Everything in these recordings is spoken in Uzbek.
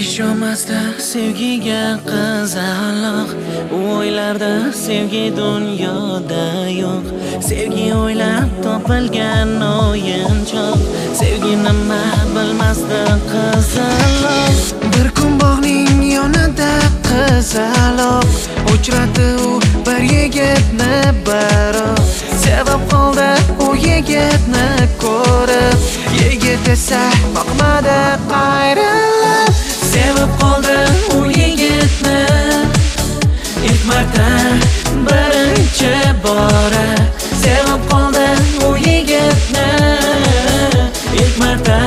Ishonmasda sevgiga qizaloq O'ylarda sevgi dunyoda yo'q. Sevgi o'ylab topilgan o'yinchoq Sevgi nima bilmasdi qizaloq yigitni biroq Sevib qoldi u yigitni ko'rib. Yigit esa boqmadi qayrilib. Sevib qoldi u yigitni. Ilk marta birinchi bora. Sevib qoldi u yigitni. Ilk marta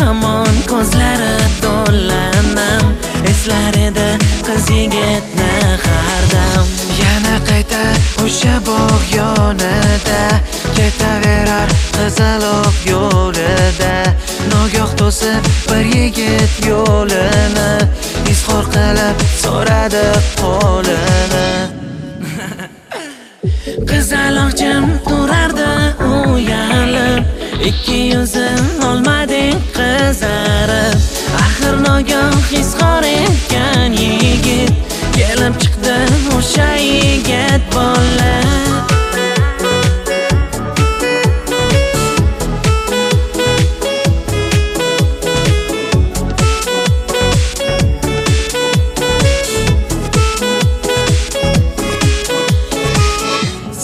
hamon ko'zlari to'lanam Eslar edi qiz yigitni har dam Yana qayta o'sha bog' yonida Ketaverar qizaloq yo'lida. Nogoh to'sib bir yigit yo'lini Izhor qilib so'radi qo'lini. Qizaloq jim turardi uyalib Ikki yuzi olmading o'sha yigit bola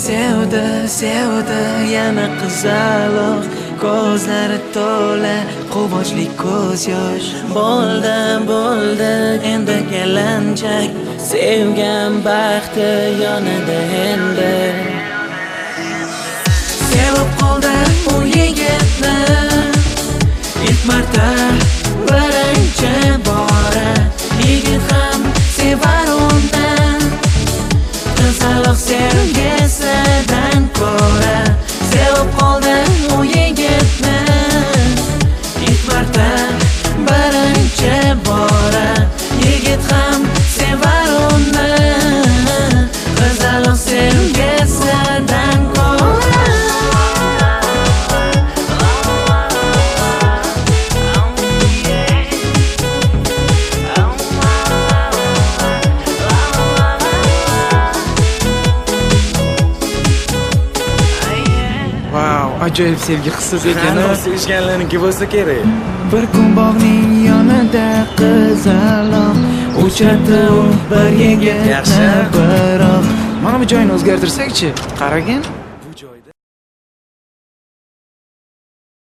Sevdi, sevdi yana qizaloq Ko'zlari to'la quvonchli ko'z yosh. Bo'ldi, bo'ldi endi kelinchak Sevgan baxti yonida endi. Sevib qoldi u yigitni ilk marta. Ajoyib sevgi hissasi ekan. Qandoq sevishganlarniki bo'lsa kerak. Bir kun bog'ning yonida qizaloq Uchradi u bir yigitni biroq Mana bu joyini o'zgartirsak-chi? Qaragin.